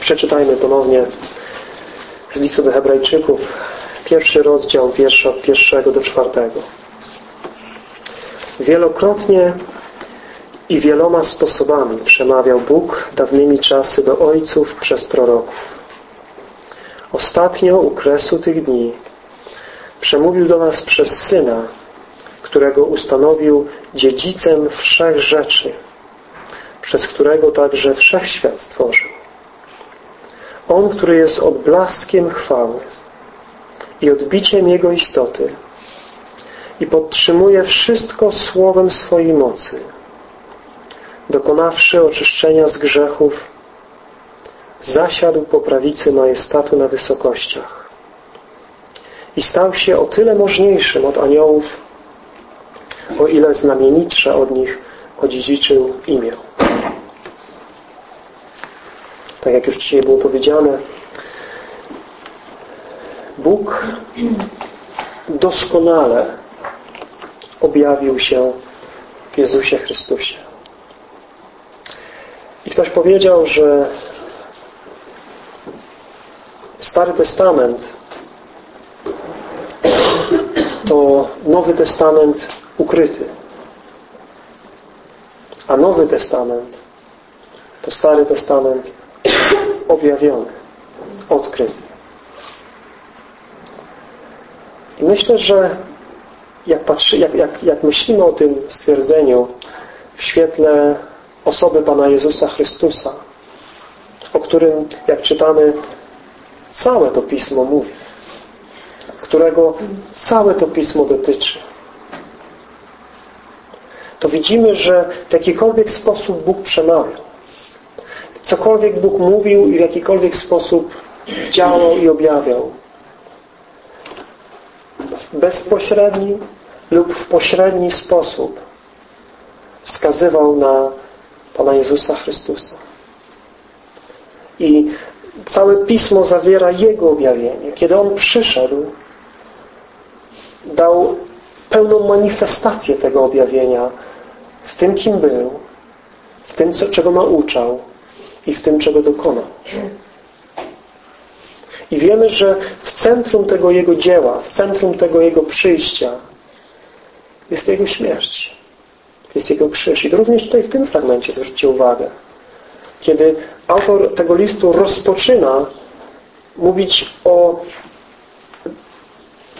Przeczytajmy ponownie z listu do Hebrajczyków, pierwszy rozdział, wiersz od pierwszego do czwartego. Wielokrotnie i wieloma sposobami przemawiał Bóg dawnymi czasy do ojców przez proroków. Ostatnio u kresu tych dni przemówił do nas przez Syna, którego ustanowił dziedzicem wszech rzeczy, przez którego także wszechświat stworzył. On, który jest odblaskiem chwały i odbiciem Jego istoty i podtrzymuje wszystko słowem swojej mocy, dokonawszy oczyszczenia z grzechów, zasiadł po prawicy majestatu na wysokościach i stał się o tyle możniejszym od aniołów, o ile znamienitsze od nich odziedziczył imię. Tak jak już dzisiaj było powiedziane, Bóg doskonale objawił się w Jezusie Chrystusie. I ktoś powiedział, że Stary Testament to Nowy Testament ukryty. A Nowy Testament to Stary Testament objawiony, odkryty. I myślę, że jak, patrzy, jak, jak, jak myślimy o tym stwierdzeniu w świetle osoby Pana Jezusa Chrystusa, o którym, jak czytamy, całe to Pismo mówi, którego całe to Pismo dotyczy, to widzimy, że w jakikolwiek sposób Bóg przemawiał. Cokolwiek Bóg mówił i w jakikolwiek sposób działał i objawiał. W bezpośredni lub w pośredni sposób wskazywał na Pana Jezusa Chrystusa. I całe Pismo zawiera Jego objawienie. Kiedy On przyszedł, dał pełną manifestację tego objawienia w tym, kim był, w tym, co, czego nauczał i w tym, czego dokonał. I wiemy, że w centrum tego Jego dzieła, w centrum tego Jego przyjścia jest Jego śmierć. Jest Jego krzyż. I również tutaj w tym fragmencie zwróćcie uwagę. Kiedy autor tego listu rozpoczyna mówić o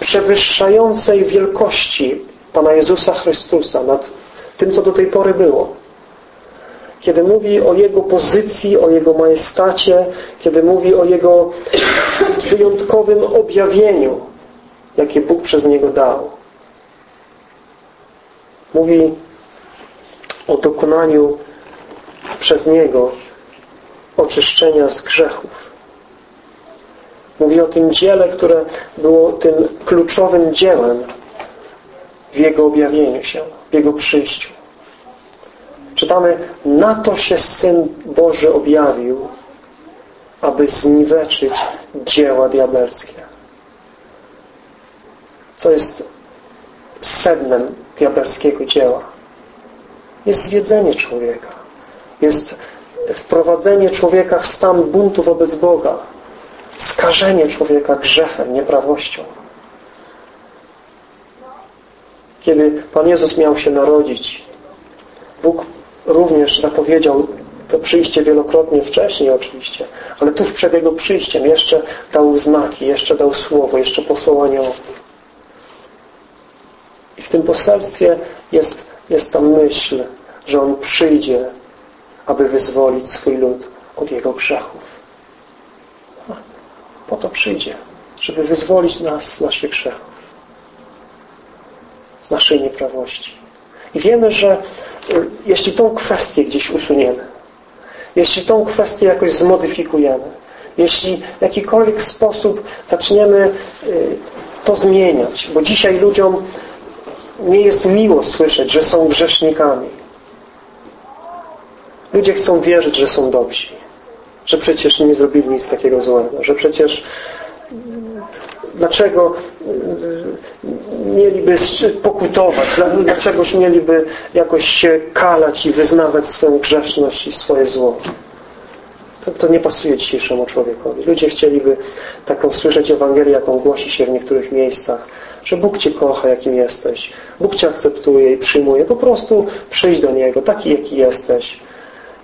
przewyższającej wielkości Pana Jezusa Chrystusa nad tym, co do tej pory było. Kiedy mówi o Jego pozycji, o Jego majestacie, kiedy mówi o Jego wyjątkowym objawieniu, jakie Bóg przez Niego dał. Mówi o dokonaniu przez Niego oczyszczenia z grzechów. Mówi o tym dziele, które było tym kluczowym dziełem w Jego objawieniu się, w Jego przyjściu. Czytamy, na to się Syn Boży objawił, aby zniweczyć dzieła diabelskie. Co jest sednem diabelskiego dzieła? Jest zwiedzenie człowieka. Jest wprowadzenie człowieka w stan buntu wobec Boga. Skażenie człowieka grzechem, nieprawością. Kiedy Pan Jezus miał się narodzić, Bóg również zapowiedział to przyjście wielokrotnie wcześniej oczywiście, ale tuż przed Jego przyjściem jeszcze dał znaki, jeszcze dał słowo, jeszcze posłał aniołów. I w tym poselstwie jest, jest ta myśl, że On przyjdzie, aby wyzwolić swój lud od Jego grzechów. Po to przyjdzie, żeby wyzwolić nas z naszych grzechów, z naszej nieprawości. I wiemy, że jeśli tą kwestię gdzieś usuniemy, jeśli tą kwestię jakoś zmodyfikujemy, jeśli w jakikolwiek sposób zaczniemy y, to zmieniać, bo dzisiaj ludziom nie jest miło słyszeć, że są grzesznikami. Ludzie chcą wierzyć, że są dobrzy, że przecież nie zrobili nic takiego złego, że przecież dlaczego y, mieliby pokutować, dlaczegoż mieliby jakoś się kalać i wyznawać swoją grzeszność i swoje zło. To, to nie pasuje dzisiejszemu człowiekowi. Ludzie chcieliby taką słyszeć Ewangelię, jaką głosi się w niektórych miejscach, że Bóg Cię kocha, jakim jesteś. Bóg Cię akceptuje i przyjmuje. Po prostu przyjdź do Niego, taki, jaki jesteś.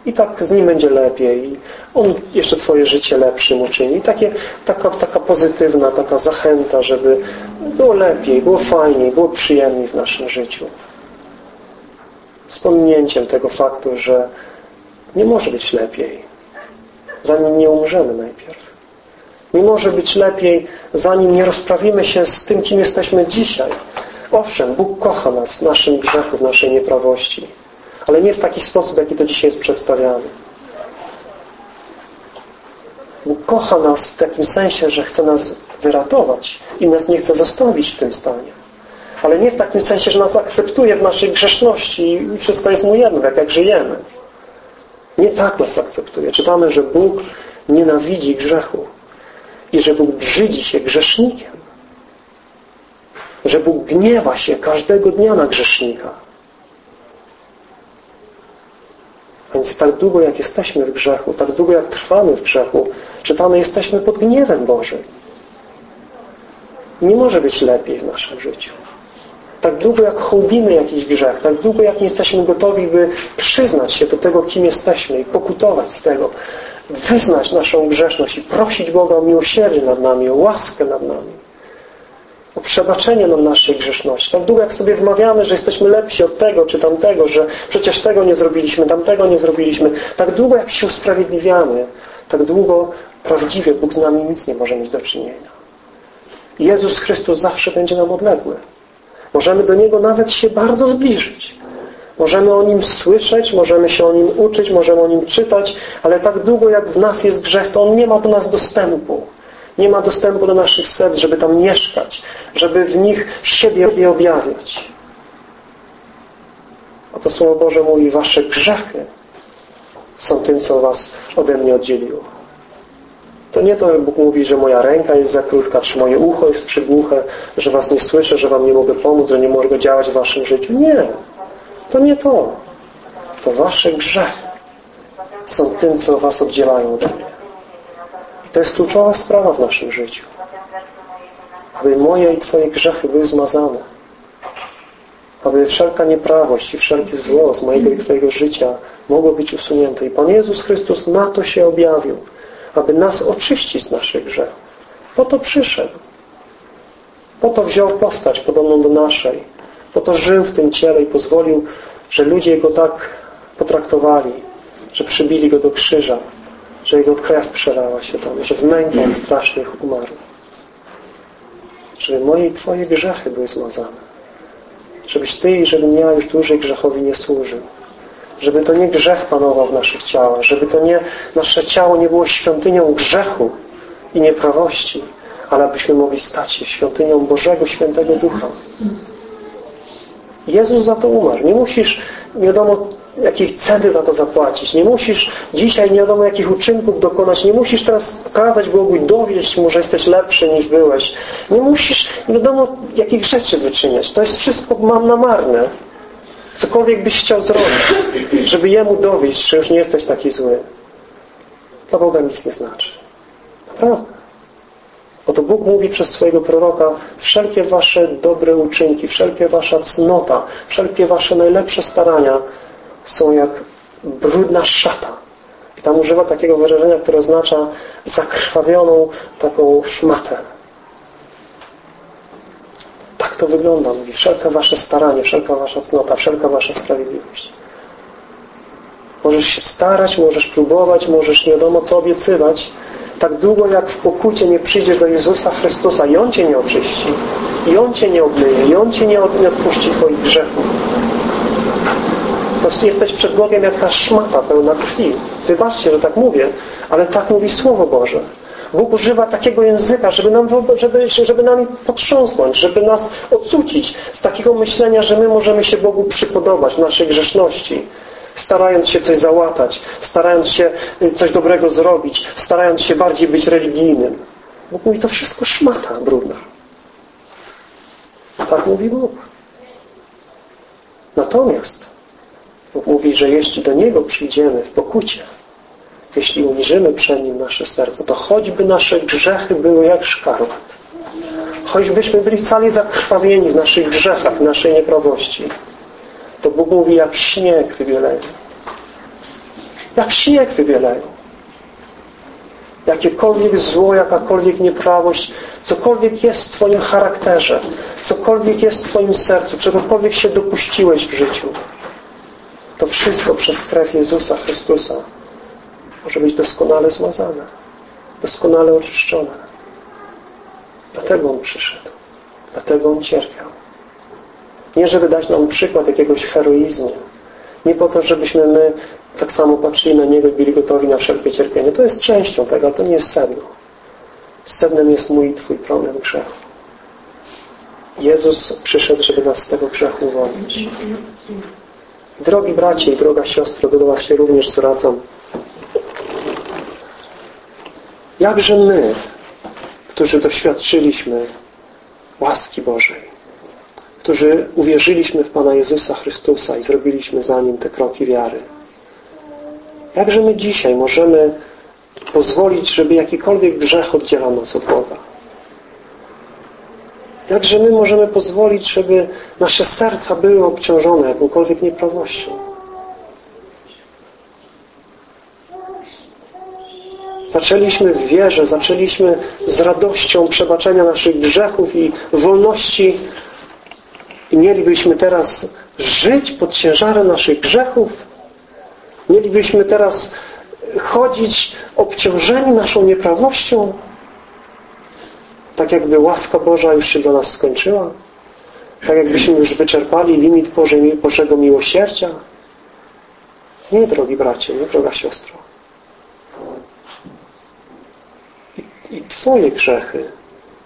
I tak z Nim będzie lepiej. On jeszcze Twoje życie lepszym uczyni. I takie, taka, taka pozytywna, taka zachęta, żeby było lepiej, było fajniej, było przyjemniej w naszym życiu. Z pominięciem tego faktu, że nie może być lepiej, zanim nie umrzemy najpierw. Nie może być lepiej, zanim nie rozprawimy się z tym, kim jesteśmy dzisiaj. Owszem, Bóg kocha nas w naszym grzechu, w naszej nieprawości, ale nie w taki sposób, jaki to dzisiaj jest przedstawiany. Bóg kocha nas w takim sensie, że chce nas wyratować i nas nie chce zostawić w tym stanie. Ale nie w takim sensie, że nas akceptuje w naszej grzeszności i wszystko jest mu jedno, jak, jak żyjemy. Nie tak nas akceptuje. Czytamy, że Bóg nienawidzi grzechu i że Bóg brzydzi się grzesznikiem. Że Bóg gniewa się każdego dnia na grzesznika. Więc tak długo jak jesteśmy w grzechu, tak długo jak trwamy w grzechu, czytamy, jesteśmy pod gniewem Bożym. Nie może być lepiej w naszym życiu. Tak długo jak hołbimy jakiś grzech, tak długo jak nie jesteśmy gotowi, by przyznać się do tego, kim jesteśmy i pokutować z tego, wyznać naszą grzeszność i prosić Boga o miłosierdzie nad nami, o łaskę nad nami, o przebaczenie nam naszej grzeszności. Tak długo jak sobie wmawiamy, że jesteśmy lepsi od tego czy tamtego, że przecież tego nie zrobiliśmy, tamtego nie zrobiliśmy, tak długo jak się usprawiedliwiamy, tak długo prawdziwie Bóg z nami nic nie może mieć do czynienia. Jezus Chrystus zawsze będzie nam odległy. Możemy do Niego nawet się bardzo zbliżyć. Możemy o Nim słyszeć, możemy się o Nim uczyć, możemy o Nim czytać, ale tak długo jak w nas jest grzech, to On nie ma do nas dostępu. Nie ma dostępu do naszych serc, żeby tam mieszkać, żeby w nich siebie objawiać. Oto Słowo Boże mówi, wasze grzechy są tym, co was ode mnie oddzieliło. To nie to, Bóg mówi, że moja ręka jest za krótka, czy moje ucho jest przygłuche, że was nie słyszę, że wam nie mogę pomóc, że nie mogę działać w waszym życiu. Nie. To nie to. To wasze grzechy są tym, co was oddzielają ode mnie. To jest kluczowa sprawa w naszym życiu. Aby moje i Twoje grzechy były zmazane. Aby wszelka nieprawość i wszelkie zło z mojego i Twojego życia mogło być usunięte. I Pan Jezus Chrystus na to się objawił aby nas oczyścić z naszych grzechów. Po to przyszedł. Po to wziął postać podobną do naszej. Po to żył w tym ciele i pozwolił, że ludzie Go tak potraktowali, że przybili Go do krzyża, że Jego krew przelała się tam, że w mękę On strasznie umarł. Żeby moje i Twoje grzechy były zmazane. Żebyś Ty i żebym ja już dłużej grzechowi nie służył żeby to nie grzech panował w naszych ciałach, żeby to nie nasze ciało nie było świątynią grzechu i nieprawości, ale abyśmy mogli stać się świątynią Bożego Świętego Ducha. Jezus za to umarł. Nie musisz wiadomo jakiej ceny za to zapłacić. Nie musisz dzisiaj nie wiadomo jakich uczynków dokonać. Nie musisz teraz pokazać Bogu i dowieść Mu, że jesteś lepszy niż byłeś. Nie musisz nie wiadomo jakich rzeczy wyczyniać. To jest wszystko mam na marne. Cokolwiek byś chciał zrobić, żeby Jemu dowieść, że już nie jesteś taki zły, dla Boga nic nie znaczy. Naprawdę. Oto Bóg mówi przez swojego proroka wszelkie wasze dobre uczynki, wszelkie wasza cnota, wszelkie wasze najlepsze starania są jak brudna szata. I tam używa takiego wyrażenia, które oznacza zakrwawioną taką szmatę to wygląda. Mówi, wszelkie wasze staranie, wszelka wasza cnota, wszelka wasza sprawiedliwość. Możesz się starać, możesz próbować, możesz nie wiadomo co obiecywać, tak długo jak w pokucie nie przyjdziesz do Jezusa Chrystusa i On Cię nie oczyści, i On Cię nie obmyje, i On Cię nie odpuści Twoich grzechów, to jesteś przed Bogiem jak ta szmata pełna krwi. Wybaczcie, że tak mówię, ale tak mówi Słowo Boże. Bóg używa takiego języka, żeby, nam, żeby, żeby nami potrząsnąć, żeby nas odsucić z takiego myślenia, że my możemy się Bogu przypodobać w naszej grzeszności, starając się coś załatać, starając się y, coś dobrego zrobić, starając się bardziej być religijnym. Bóg mówi, to wszystko szmata brudna. Tak mówi Bóg. Natomiast Bóg mówi, że jeśli do Niego przyjdziemy w pokucie, jeśli uniżymy przed Nim nasze serce, to choćby nasze grzechy były jak szkarłat, choćbyśmy byli cali zakrwawieni w naszych grzechach, w naszej nieprawości, to Bóg mówi, jak śnieg wybieleją. Jak śnieg wybieleją. Jakiekolwiek zło, jakakolwiek nieprawość, cokolwiek jest w Twoim charakterze, cokolwiek jest w Twoim sercu, czegokolwiek się dopuściłeś w życiu, to wszystko przez krew Jezusa Chrystusa może być doskonale zmazane, doskonale oczyszczone. Dlatego On przyszedł. Dlatego On cierpiał. Nie, żeby dać nam przykład jakiegoś heroizmu. Nie po to, żebyśmy my tak samo patrzyli na Niego i byli gotowi na wszelkie cierpienie. To jest częścią tego, ale to nie jest sedno. Sednem jest mój i Twój problem grzechu. Jezus przyszedł, żeby nas z tego grzechu uwolnić. Drogi bracie i droga siostro, do Was się również zwracam. Jakże my, którzy doświadczyliśmy łaski Bożej, którzy uwierzyliśmy w Pana Jezusa Chrystusa i zrobiliśmy za Nim te kroki wiary, jakże my dzisiaj możemy pozwolić, żeby jakikolwiek grzech oddzielał nas od Boga? Jakże my możemy pozwolić, żeby nasze serca były obciążone jakąkolwiek nieprawością? Zaczęliśmy w wierze, zaczęliśmy z radością przebaczenia naszych grzechów i wolności i mielibyśmy teraz żyć pod ciężarem naszych grzechów? Mielibyśmy teraz chodzić obciążeni naszą nieprawością? Tak jakby łaska Boża już się dla nas skończyła? Tak jakbyśmy już wyczerpali limit Bożego miłosierdzia? Nie, drogi bracie, nie, droga siostro. I, I Twoje grzechy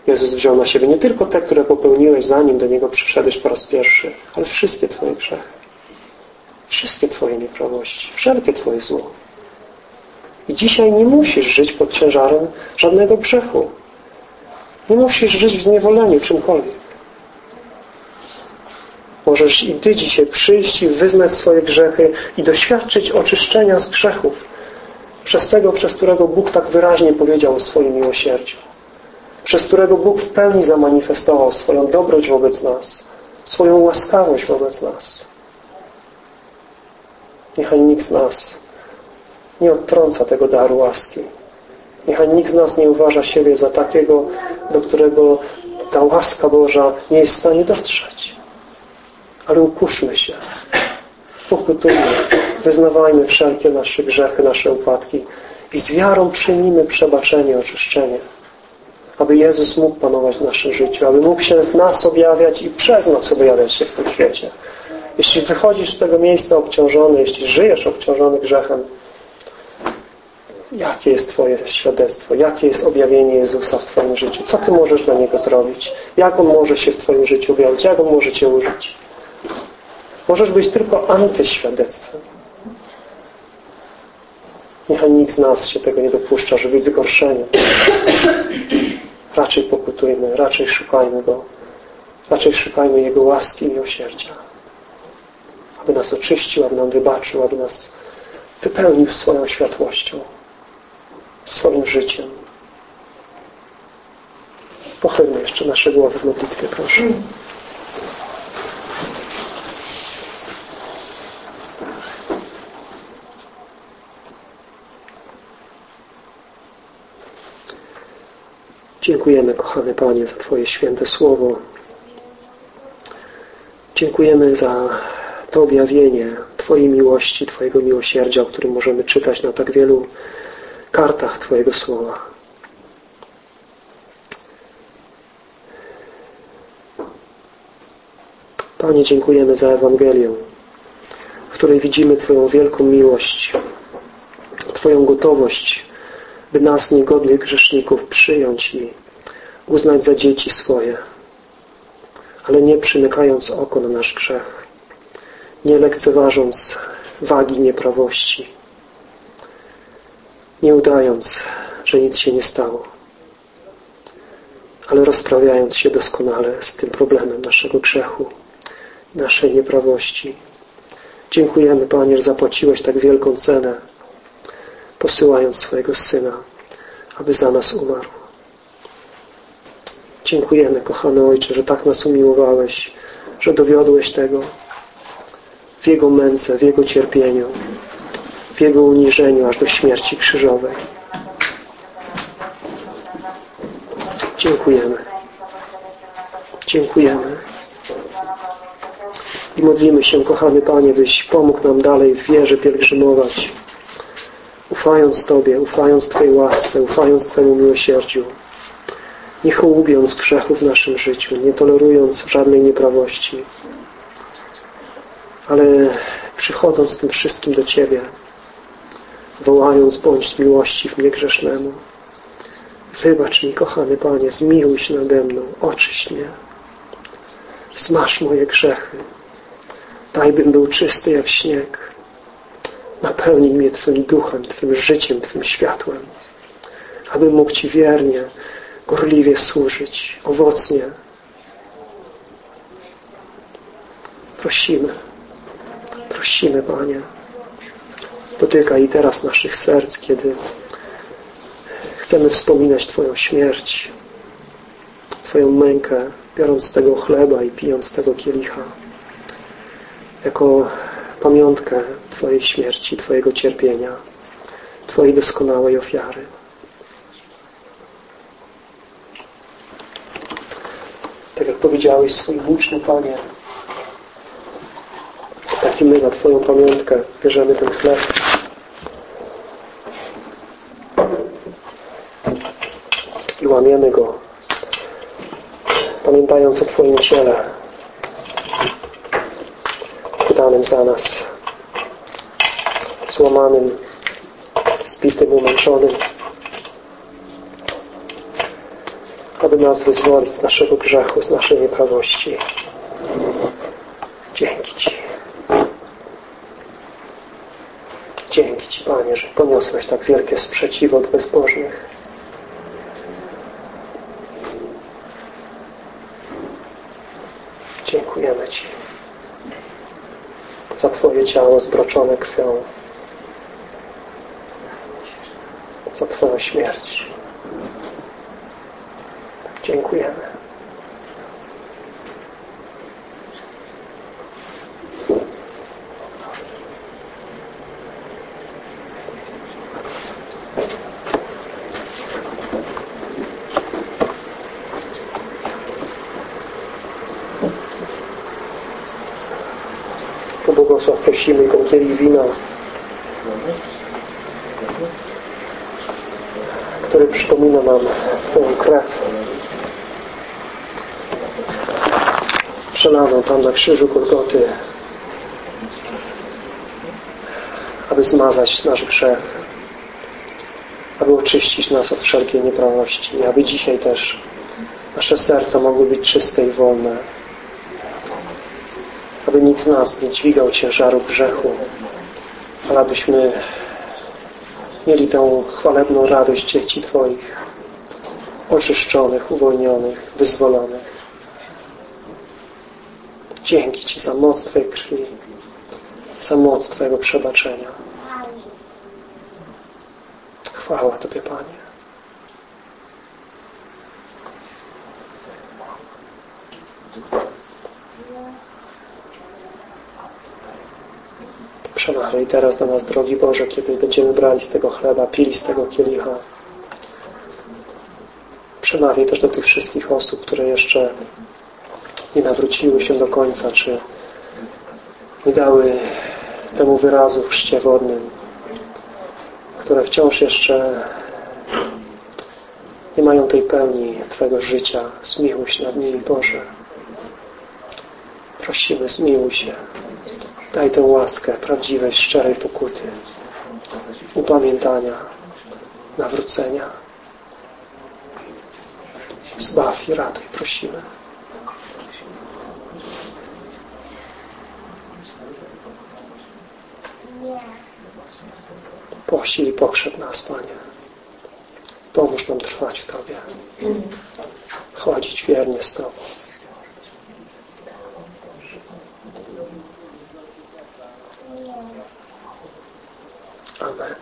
Jezus wziął na siebie. Nie tylko te, które popełniłeś zanim do Niego przyszedłeś po raz pierwszy, ale wszystkie Twoje grzechy. Wszystkie Twoje nieprawości. Wszelkie Twoje zło. I dzisiaj nie musisz żyć pod ciężarem żadnego grzechu. Nie musisz żyć w zniewoleniu czymkolwiek. Możesz i Ty dzisiaj przyjść i wyznać swoje grzechy i doświadczyć oczyszczenia z grzechów przez tego, przez którego Bóg tak wyraźnie powiedział o swoim miłosierdziu. Przez którego Bóg w pełni zamanifestował swoją dobroć wobec nas, swoją łaskawość wobec nas. Niechaj nikt z nas nie odtrąca tego daru łaski. Niechaj nikt z nas nie uważa siebie za takiego, do którego ta łaska Boża nie jest w stanie dotrzeć. Ale upuszczmy się. Pokutujmy. Wyznawajmy wszelkie nasze grzechy, nasze upadki i z wiarą przyjmijmy przebaczenie, oczyszczenie. Aby Jezus mógł panować w naszym życiu, aby mógł się w nas objawiać i przez nas objawiać się w tym świecie. Jeśli wychodzisz z tego miejsca obciążony, jeśli żyjesz obciążony grzechem, Jakie jest Twoje świadectwo? Jakie jest objawienie Jezusa w Twoim życiu? Co Ty możesz dla Niego zrobić? Jak On może się w Twoim życiu objawić? Jak On może Cię użyć? Możesz być tylko antyświadectwem. Niechaj nikt z nas się tego nie dopuszcza, żeby być zgorszeni. Raczej pokutujmy, raczej szukajmy Go. Raczej szukajmy Jego łaski i miłosierdzia. Aby nas oczyścił, aby nam wybaczył, aby nas wypełnił swoją światłością swoim życiem. Pochylmy jeszcze nasze głowy w modlitwie, proszę. Dziękujemy, kochany Panie, za Twoje święte słowo. Dziękujemy za to objawienie Twojej miłości, Twojego miłosierdzia, o którym możemy czytać na tak wielu kartach Twojego Słowa. Panie, dziękujemy za Ewangelię, w której widzimy Twoją wielką miłość, Twoją gotowość, by nas, niegodnych grzeszników, przyjąć i uznać za dzieci swoje, ale nie przymykając oko na nasz grzech, nie lekceważąc wagi nieprawości, nie udając, że nic się nie stało, ale rozprawiając się doskonale z tym problemem naszego grzechu, naszej nieprawości. Dziękujemy, Panie, że zapłaciłeś tak wielką cenę. posyłając swojego Syna, aby za nas umarł. Dziękujemy, kochany Ojcze, że tak nas umiłowałeś, że dowiodłeś tego w Jego męce, w Jego cierpieniu, w Jego uniżeniu aż do śmierci krzyżowej. Dziękujemy. Dziękujemy. I modlimy się, kochany Panie, byś pomógł nam dalej w wierze pielgrzymować, ufając Tobie, ufając Twojej łasce, ufając Twojemu miłosierdziu, nie hołubiąc grzechów w naszym życiu, nie tolerując żadnej nieprawości, ale przychodząc tym wszystkim do Ciebie, wołając bądź w mnie grzesznemu. Wybacz mi, kochany Panie, zmiłuj się nade mną, oczyść mnie. Zmasz moje grzechy. Daj, bym był czysty jak śnieg. Napełnij mnie Twym duchem, Twym życiem, Twym światłem, abym mógł Ci wiernie, gorliwie służyć, owocnie. Prosimy, prosimy, Panie, dotykaj i teraz naszych serc, kiedy chcemy wspominać Twoją śmierć, Twoją mękę, biorąc z tego chleba i pijąc z tego kielicha, jako pamiątkę Twojej śmierci, Twojego cierpienia, Twojej doskonałej ofiary. Tak jak powiedziałeś swoim uczniom, Panie, tak i my na Twoją pamiątkę bierzemy ten chleb. Łamiemy go, pamiętając o Twoim ciele, wydanym za nas, złamanym, zbitym, umęczonym, aby nas wyzwolić z naszego grzechu, z naszej nieprawości. Dzięki Ci. Dzięki Ci, Panie, że poniosłeś tak wielkie sprzeciw od bezbożnych. Dziękujemy Ci za Twoje ciało zbroczone krwią, za Twoją śmierć. Dziękujemy. Prosimy kielich wina, który przypomina nam Twoją krew. Przelaną tam na krzyżu Golgoty, aby zmazać nasz grzech, aby oczyścić nas od wszelkiej nieprawości, aby dzisiaj też nasze serca mogły być czyste i wolne, aby nikt z nas nie dźwigał ciężaru grzechu, ale abyśmy mieli tę chwalebną radość dzieci Twoich, oczyszczonych, uwolnionych, wyzwolonych. Dzięki Ci za moc Twojej krwi, za moc Twojego przebaczenia. Chwała Tobie, Panie. Przemawiaj teraz do nas, drogi Boże, kiedy będziemy brali z tego chleba, pili z tego kielicha. Przemawiaj też do tych wszystkich osób, które jeszcze nie nawróciły się do końca, czy nie dały temu wyrazu w chrzcie wodnym, które wciąż jeszcze nie mają tej pełni Twego życia. Zmiłuj się nad nimi, Boże. Prosimy, zmiłuj się. Daj tę łaskę prawdziwej, szczerej pokuty, upamiętania, nawrócenia. Zbaw i ratuj, prosimy. Posil i pokrzep nas, Panie. Pomóż nam trwać w Tobie. Chodzić wiernie z Tobą. further